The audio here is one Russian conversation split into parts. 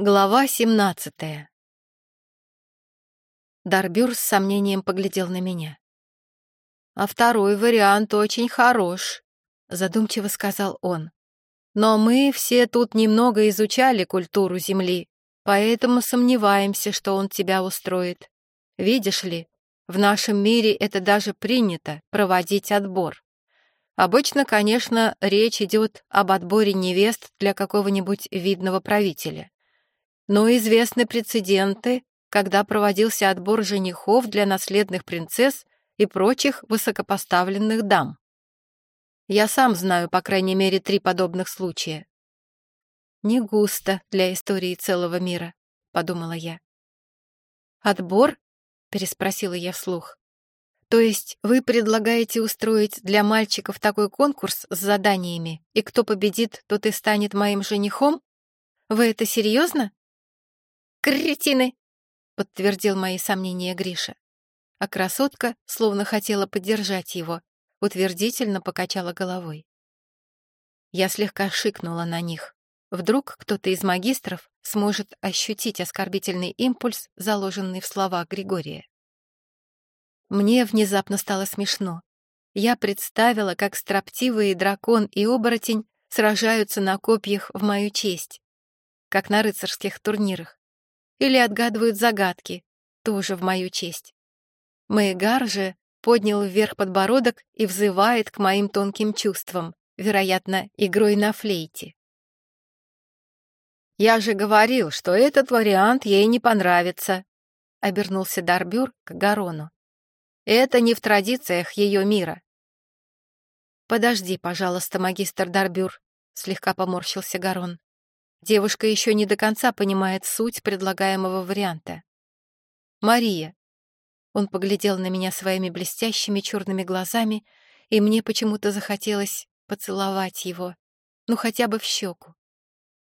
Глава 17 Дарбюр с сомнением поглядел на меня. «А второй вариант очень хорош», — задумчиво сказал он. «Но мы все тут немного изучали культуру Земли, поэтому сомневаемся, что он тебя устроит. Видишь ли, в нашем мире это даже принято — проводить отбор. Обычно, конечно, речь идет об отборе невест для какого-нибудь видного правителя. Но известны прецеденты, когда проводился отбор женихов для наследных принцесс и прочих высокопоставленных дам. Я сам знаю, по крайней мере, три подобных случая. «Не густо для истории целого мира», — подумала я. «Отбор?» — переспросила я вслух. «То есть вы предлагаете устроить для мальчиков такой конкурс с заданиями, и кто победит, тот и станет моим женихом? Вы это серьезно?» «Кретины!» — подтвердил мои сомнения Гриша. А красотка, словно хотела поддержать его, утвердительно покачала головой. Я слегка шикнула на них. Вдруг кто-то из магистров сможет ощутить оскорбительный импульс, заложенный в словах Григория. Мне внезапно стало смешно. Я представила, как строптивые дракон и оборотень сражаются на копьях в мою честь, как на рыцарских турнирах или отгадывают загадки, тоже в мою честь. Маэгар же поднял вверх подбородок и взывает к моим тонким чувствам, вероятно, игрой на флейте. «Я же говорил, что этот вариант ей не понравится», — обернулся Дарбюр к Гарону. «Это не в традициях ее мира». «Подожди, пожалуйста, магистр Дарбюр», — слегка поморщился Гарон. Девушка еще не до конца понимает суть предлагаемого варианта. «Мария». Он поглядел на меня своими блестящими черными глазами, и мне почему-то захотелось поцеловать его, ну хотя бы в щеку.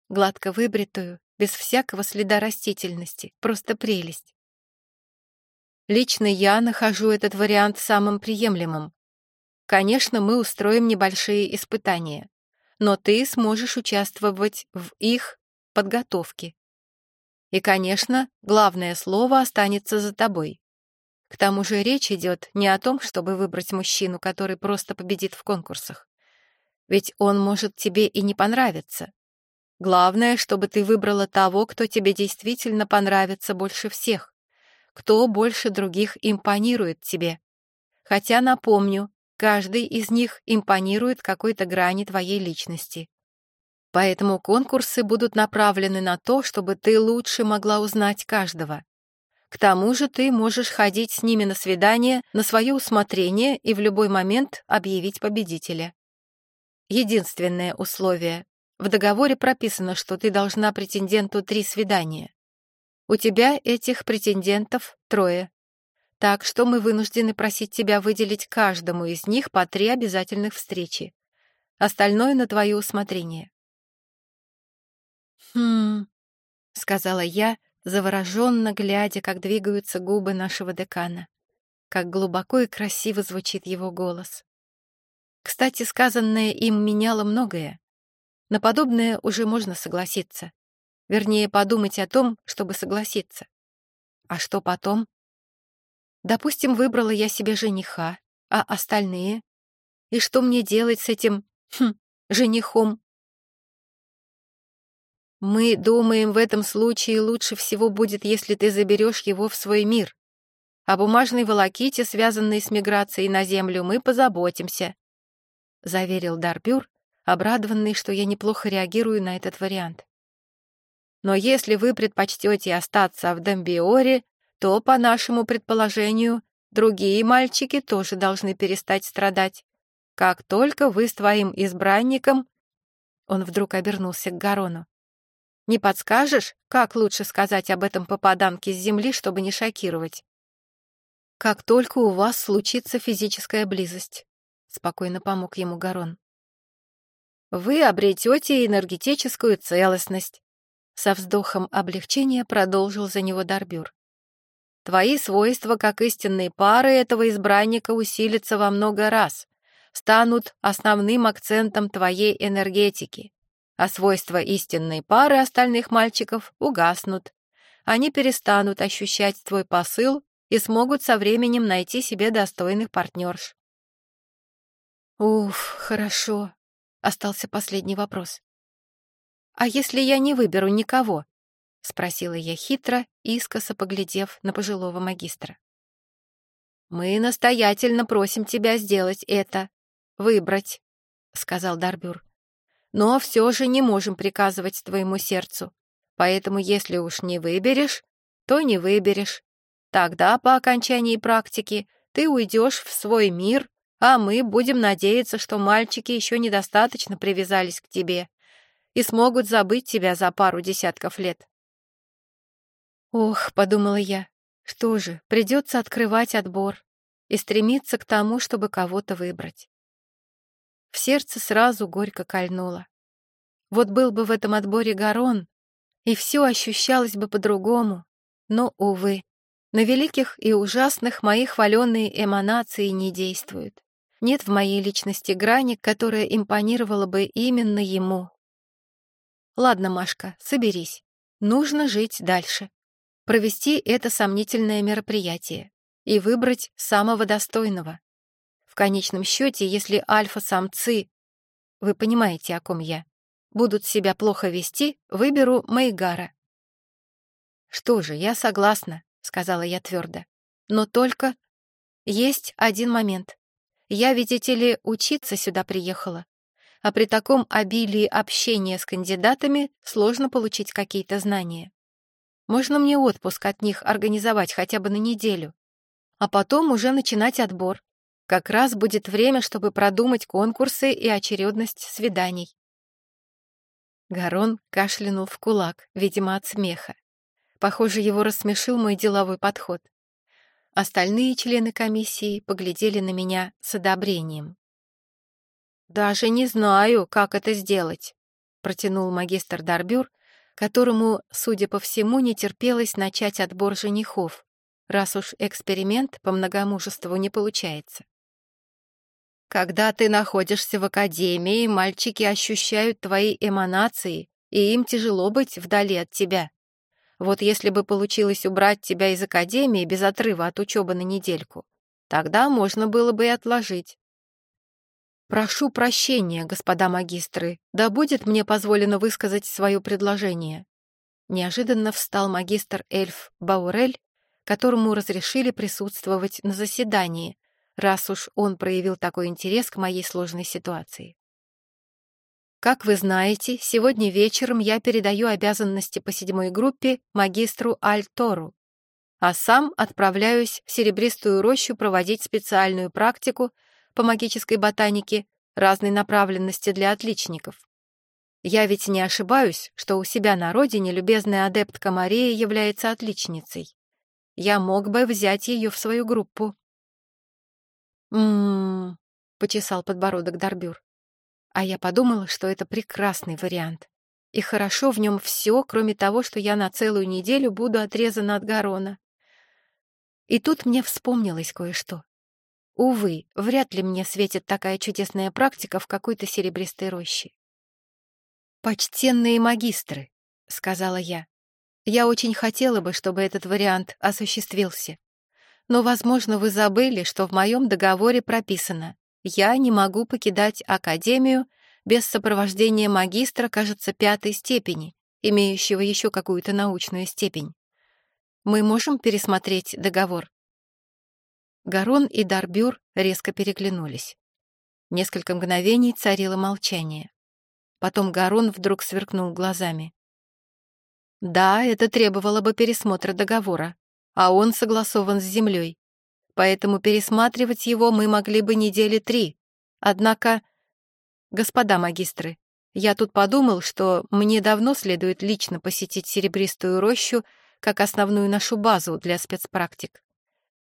Гладко выбритую, без всякого следа растительности, просто прелесть. Лично я нахожу этот вариант самым приемлемым. Конечно, мы устроим небольшие испытания но ты сможешь участвовать в их подготовке. И, конечно, главное слово останется за тобой. К тому же речь идет не о том, чтобы выбрать мужчину, который просто победит в конкурсах. Ведь он может тебе и не понравиться. Главное, чтобы ты выбрала того, кто тебе действительно понравится больше всех, кто больше других импонирует тебе. Хотя, напомню, Каждый из них импонирует какой-то грани твоей личности. Поэтому конкурсы будут направлены на то, чтобы ты лучше могла узнать каждого. К тому же ты можешь ходить с ними на свидание на свое усмотрение и в любой момент объявить победителя. Единственное условие. В договоре прописано, что ты должна претенденту три свидания. У тебя этих претендентов трое. Так что мы вынуждены просить тебя выделить каждому из них по три обязательных встречи. Остальное на твое усмотрение». «Хм...» — сказала я, завороженно глядя, как двигаются губы нашего декана, как глубоко и красиво звучит его голос. Кстати, сказанное им меняло многое. На подобное уже можно согласиться. Вернее, подумать о том, чтобы согласиться. А что потом? Допустим, выбрала я себе жениха, а остальные? И что мне делать с этим, хм, женихом? Мы думаем, в этом случае лучше всего будет, если ты заберешь его в свой мир. О бумажной волоките, связанной с миграцией на Землю, мы позаботимся», — заверил Дарбюр, обрадованный, что я неплохо реагирую на этот вариант. «Но если вы предпочтете остаться в Дембиоре, то, по нашему предположению, другие мальчики тоже должны перестать страдать. Как только вы с твоим избранником...» Он вдруг обернулся к Гарону. «Не подскажешь, как лучше сказать об этом попаданке с земли, чтобы не шокировать?» «Как только у вас случится физическая близость», — спокойно помог ему Гарон. «Вы обретете энергетическую целостность», — со вздохом облегчения продолжил за него Дарбюр. Твои свойства, как истинной пары этого избранника, усилятся во много раз, станут основным акцентом твоей энергетики. а свойства истинной пары остальных мальчиков угаснут. Они перестанут ощущать твой посыл и смогут со временем найти себе достойных партнерш. Уф, хорошо. Остался последний вопрос. А если я не выберу никого? Спросила я хитро, искоса поглядев на пожилого магистра. Мы настоятельно просим тебя сделать это, выбрать, сказал Дарбюр. Но все же не можем приказывать твоему сердцу. Поэтому если уж не выберешь, то не выберешь. Тогда по окончании практики ты уйдешь в свой мир а мы будем надеяться, что мальчики еще недостаточно привязались к тебе и смогут забыть тебя за пару десятков лет. Ох, подумала я, что же, придется открывать отбор и стремиться к тому, чтобы кого-то выбрать. В сердце сразу горько кольнуло. Вот был бы в этом отборе Гарон, и все ощущалось бы по-другому, но, увы, на великих и ужасных мои хваленные эманации не действуют. Нет в моей личности грани, которая импонировала бы именно ему. Ладно, Машка, соберись. Нужно жить дальше. Провести это сомнительное мероприятие и выбрать самого достойного. В конечном счете, если альфа-самцы, вы понимаете, о ком я, будут себя плохо вести, выберу Майгара. Что же, я согласна, сказала я твердо. Но только есть один момент. Я, видите ли, учиться сюда приехала. А при таком обилии общения с кандидатами сложно получить какие-то знания. Можно мне отпуск от них организовать хотя бы на неделю. А потом уже начинать отбор. Как раз будет время, чтобы продумать конкурсы и очередность свиданий. Гарон кашлянул в кулак, видимо, от смеха. Похоже, его рассмешил мой деловой подход. Остальные члены комиссии поглядели на меня с одобрением. «Даже не знаю, как это сделать», — протянул магистр Дарбюр, которому, судя по всему, не терпелось начать отбор женихов, раз уж эксперимент по многомужеству не получается. «Когда ты находишься в академии, мальчики ощущают твои эманации, и им тяжело быть вдали от тебя. Вот если бы получилось убрать тебя из академии без отрыва от учебы на недельку, тогда можно было бы и отложить. Прошу прощения, господа магистры, да будет мне позволено высказать свое предложение. Неожиданно встал магистр эльф Баурель, которому разрешили присутствовать на заседании, раз уж он проявил такой интерес к моей сложной ситуации. Как вы знаете, сегодня вечером я передаю обязанности по седьмой группе магистру Альтору, а сам отправляюсь в Серебристую рощу проводить специальную практику по магической ботанике разной направленности для отличников. Я ведь не ошибаюсь, что у себя на родине любезная адептка Мария является отличницей. Я мог бы взять ее в свою группу. «М-м-м», почесал подбородок Дарбюр. А я подумала, что это прекрасный вариант. И хорошо в нем все, кроме того, что я на целую неделю буду отрезана от Гарона. И тут мне вспомнилось кое-что. Увы, вряд ли мне светит такая чудесная практика в какой-то серебристой роще. «Почтенные магистры», — сказала я, — «я очень хотела бы, чтобы этот вариант осуществился. Но, возможно, вы забыли, что в моем договоре прописано, я не могу покидать академию без сопровождения магистра, кажется, пятой степени, имеющего еще какую-то научную степень. Мы можем пересмотреть договор?» Гарон и Дарбюр резко переглянулись. Несколько мгновений царило молчание. Потом Гарон вдруг сверкнул глазами. «Да, это требовало бы пересмотра договора, а он согласован с землей поэтому пересматривать его мы могли бы недели три. Однако, господа магистры, я тут подумал, что мне давно следует лично посетить Серебристую рощу как основную нашу базу для спецпрактик.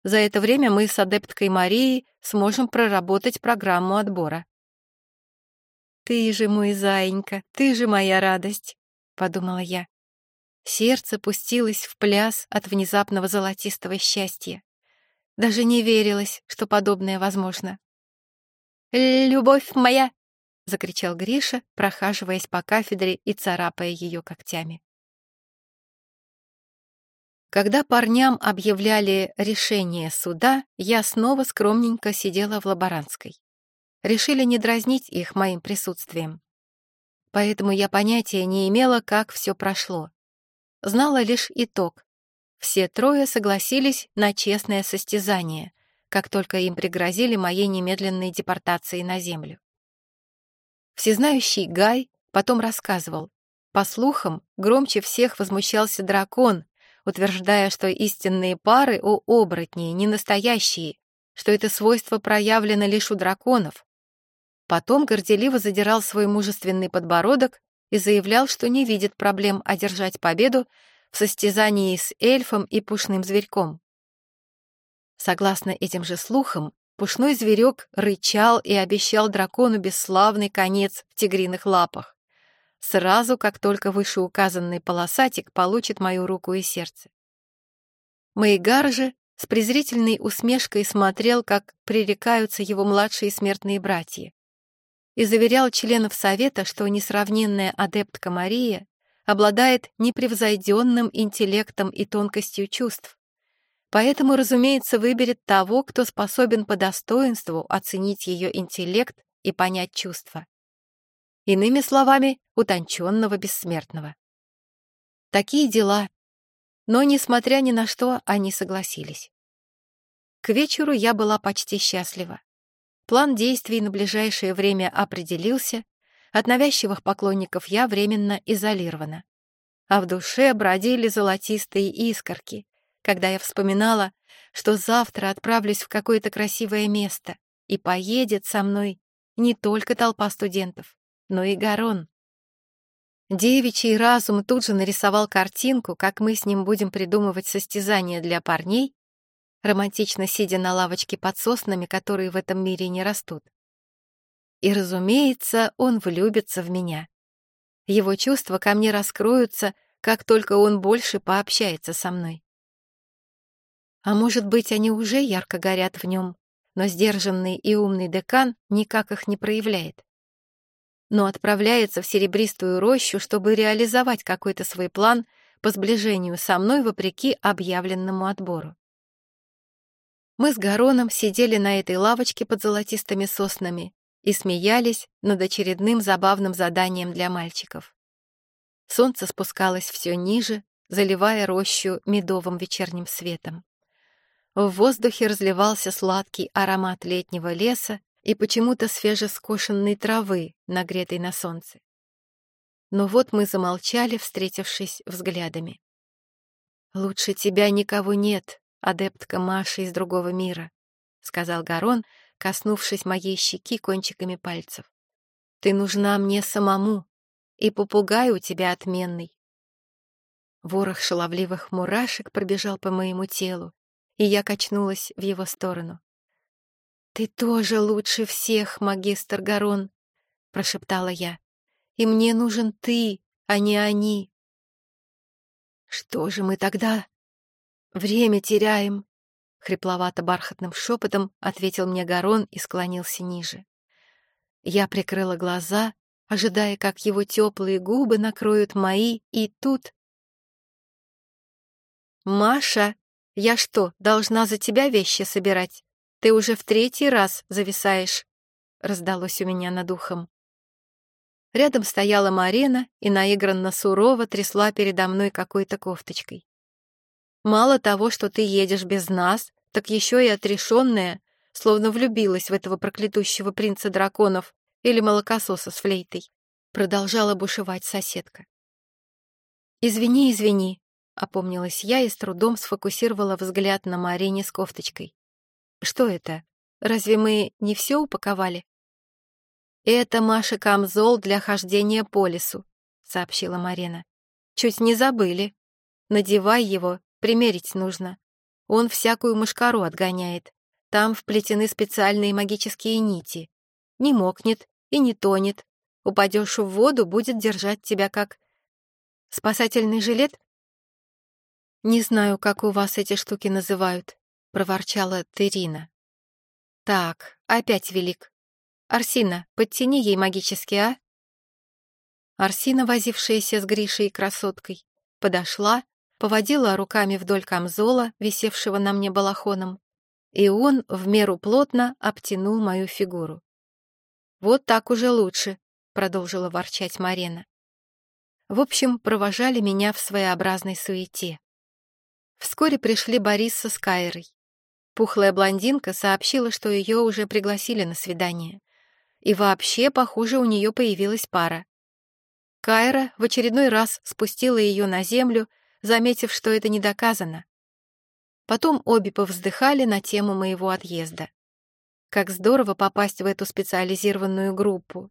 За это время мы с адепткой Марией сможем проработать программу отбора. «Ты же мой заинька, ты же моя радость», — подумала я. Сердце пустилось в пляс от внезапного золотистого счастья. Даже не верилось, что подобное возможно. «Любовь моя!» — закричал Гриша, прохаживаясь по кафедре и царапая ее когтями. Когда парням объявляли решение суда, я снова скромненько сидела в лаборантской. Решили не дразнить их моим присутствием. Поэтому я понятия не имела, как все прошло. Знала лишь итог. Все трое согласились на честное состязание, как только им пригрозили моей немедленной депортацией на Землю. Всезнающий Гай потом рассказывал. По слухам, громче всех возмущался дракон, утверждая, что истинные пары у оборотней не настоящие, что это свойство проявлено лишь у драконов. Потом горделиво задирал свой мужественный подбородок и заявлял, что не видит проблем одержать победу в состязании с эльфом и пушным зверьком. Согласно этим же слухам, Пушной зверек рычал и обещал дракону бесславный конец в тигриных лапах. Сразу, как только вышеуказанный полосатик получит мою руку и сердце. Маигар же с презрительной усмешкой смотрел, как пререкаются его младшие смертные братья, и заверял членов совета, что несравненная адептка Мария обладает непревзойденным интеллектом и тонкостью чувств, Поэтому, разумеется, выберет того, кто способен по достоинству оценить ее интеллект и понять чувства. Иными словами, утонченного бессмертного. Такие дела. Но, несмотря ни на что, они согласились. К вечеру я была почти счастлива. План действий на ближайшее время определился, от навязчивых поклонников я временно изолирована. А в душе бродили золотистые искорки, когда я вспоминала, что завтра отправлюсь в какое-то красивое место, и поедет со мной не только толпа студентов, но и Гарон. Девичий разум тут же нарисовал картинку, как мы с ним будем придумывать состязания для парней, романтично сидя на лавочке под соснами, которые в этом мире не растут. И, разумеется, он влюбится в меня. Его чувства ко мне раскроются, как только он больше пообщается со мной. А может быть, они уже ярко горят в нем, но сдержанный и умный декан никак их не проявляет. Но отправляется в серебристую рощу, чтобы реализовать какой-то свой план по сближению со мной вопреки объявленному отбору. Мы с Гароном сидели на этой лавочке под золотистыми соснами и смеялись над очередным забавным заданием для мальчиков. Солнце спускалось все ниже, заливая рощу медовым вечерним светом. В воздухе разливался сладкий аромат летнего леса и почему-то свежескошенной травы, нагретой на солнце. Но вот мы замолчали, встретившись взглядами. «Лучше тебя никого нет, адептка Маша из другого мира», — сказал Гарон, коснувшись моей щеки кончиками пальцев. «Ты нужна мне самому, и попугай у тебя отменный». Ворох шаловливых мурашек пробежал по моему телу, и я качнулась в его сторону. «Ты тоже лучше всех, магистр Гарон», — прошептала я. «И мне нужен ты, а не они». «Что же мы тогда? Время теряем», — хрипловато-бархатным шепотом ответил мне Гарон и склонился ниже. Я прикрыла глаза, ожидая, как его теплые губы накроют мои, и тут... «Маша!» Я что, должна за тебя вещи собирать? Ты уже в третий раз зависаешь», — раздалось у меня над ухом. Рядом стояла Марина и наигранно сурово трясла передо мной какой-то кофточкой. «Мало того, что ты едешь без нас, так еще и отрешенная, словно влюбилась в этого проклятущего принца драконов или молокососа с флейтой», — продолжала бушевать соседка. «Извини, извини», — опомнилась я и с трудом сфокусировала взгляд на Марине с кофточкой. «Что это? Разве мы не все упаковали?» «Это Маша камзол для хождения по лесу», — сообщила Марина. «Чуть не забыли. Надевай его, примерить нужно. Он всякую мышкару отгоняет. Там вплетены специальные магические нити. Не мокнет и не тонет. Упадешь в воду, будет держать тебя как... Спасательный жилет? «Не знаю, как у вас эти штуки называют», — проворчала Терина. «Так, опять велик. Арсина, подтяни ей магически, а?» Арсина, возившаяся с Гришей и красоткой, подошла, поводила руками вдоль камзола, висевшего на мне балахоном, и он в меру плотно обтянул мою фигуру. «Вот так уже лучше», — продолжила ворчать Марина. В общем, провожали меня в своеобразной суете. Вскоре пришли Борис со Скайрой. Пухлая блондинка сообщила, что ее уже пригласили на свидание. И вообще, похоже, у нее появилась пара. Кайра в очередной раз спустила ее на землю, заметив, что это не доказано. Потом обе повздыхали на тему моего отъезда. Как здорово попасть в эту специализированную группу.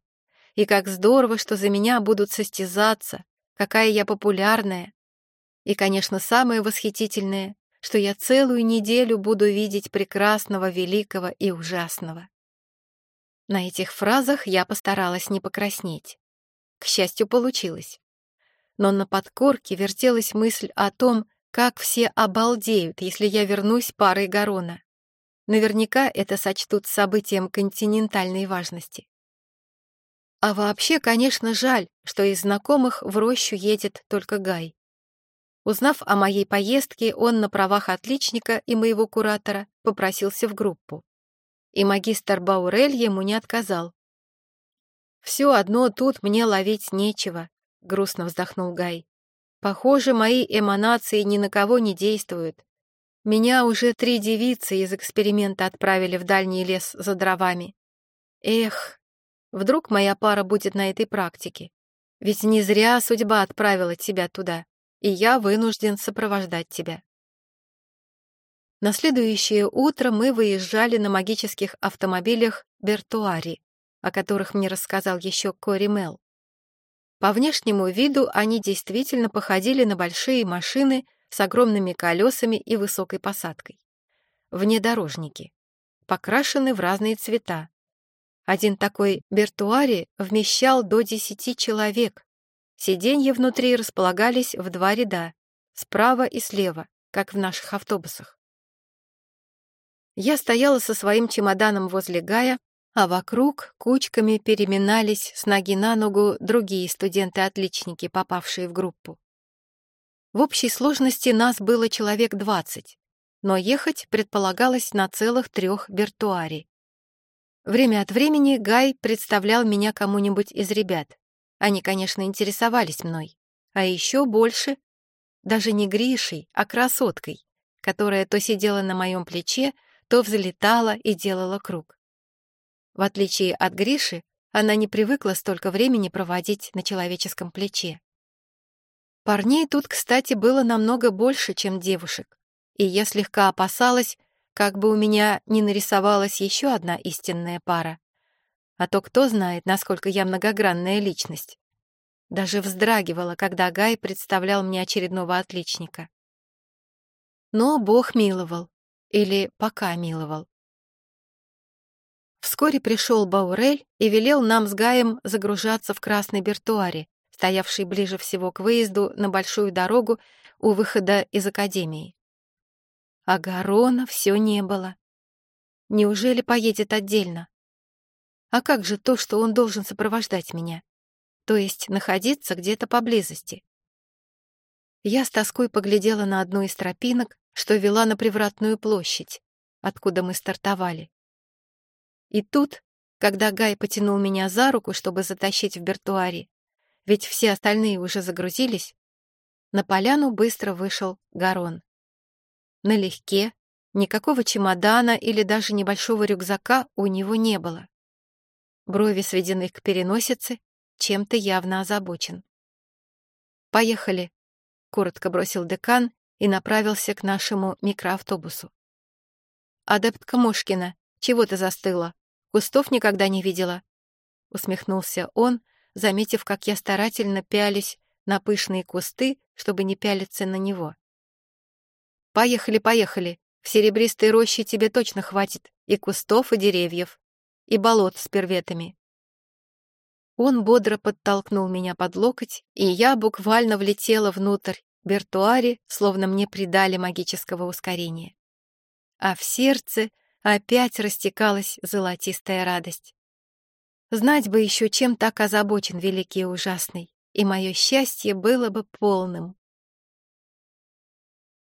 И как здорово, что за меня будут состязаться, какая я популярная. И, конечно, самое восхитительное, что я целую неделю буду видеть прекрасного, великого и ужасного. На этих фразах я постаралась не покраснеть. К счастью, получилось. Но на подкорке вертелась мысль о том, как все обалдеют, если я вернусь парой Гарона. Наверняка это сочтут событием континентальной важности. А вообще, конечно, жаль, что из знакомых в рощу едет только Гай. Узнав о моей поездке, он на правах отличника и моего куратора попросился в группу. И магистр Баурель ему не отказал. «Все одно тут мне ловить нечего», — грустно вздохнул Гай. Похоже, мои эманации ни на кого не действуют. Меня уже три девицы из эксперимента отправили в дальний лес за дровами. Эх, вдруг моя пара будет на этой практике. Ведь не зря судьба отправила тебя туда, и я вынужден сопровождать тебя. На следующее утро мы выезжали на магических автомобилях Бертуари, о которых мне рассказал еще Кори Мел. По внешнему виду они действительно походили на большие машины с огромными колесами и высокой посадкой. Внедорожники. Покрашены в разные цвета. Один такой бертуари вмещал до десяти человек. Сиденья внутри располагались в два ряда, справа и слева, как в наших автобусах. Я стояла со своим чемоданом возле Гая, а вокруг кучками переминались с ноги на ногу другие студенты-отличники, попавшие в группу. В общей сложности нас было человек двадцать, но ехать предполагалось на целых трех бертуари. Время от времени Гай представлял меня кому-нибудь из ребят. Они, конечно, интересовались мной. А еще больше, даже не Гришей, а красоткой, которая то сидела на моем плече, то взлетала и делала круг. В отличие от Гриши, она не привыкла столько времени проводить на человеческом плече. Парней тут, кстати, было намного больше, чем девушек, и я слегка опасалась, как бы у меня не нарисовалась еще одна истинная пара. А то кто знает, насколько я многогранная личность. Даже вздрагивала, когда Гай представлял мне очередного отличника. Но Бог миловал. Или пока миловал. Вскоре пришел Баурель и велел нам с Гаем загружаться в красной бертуаре, стоявшей ближе всего к выезду на большую дорогу у выхода из академии. А Гарона все не было. Неужели поедет отдельно? А как же то, что он должен сопровождать меня? То есть находиться где-то поблизости? Я с тоской поглядела на одну из тропинок, что вела на Привратную площадь, откуда мы стартовали. И тут, когда Гай потянул меня за руку, чтобы затащить в бертуаре, ведь все остальные уже загрузились, на поляну быстро вышел Гарон. Налегке, никакого чемодана или даже небольшого рюкзака у него не было. Брови сведены к переносице, чем-то явно озабочен. «Поехали», — коротко бросил декан и направился к нашему микроавтобусу. «Адептка Мошкина, чего ты застыла?» Кустов никогда не видела», — усмехнулся он, заметив, как я старательно пялюсь на пышные кусты, чтобы не пялиться на него. «Поехали, поехали. В серебристой роще тебе точно хватит и кустов, и деревьев, и болот с перветами». Он бодро подтолкнул меня под локоть, и я буквально влетела внутрь Бертуари, словно мне придали магического ускорения. А в сердце опять растекалась золотистая радость. Знать бы еще, чем так озабочен великий и ужасный, и мое счастье было бы полным.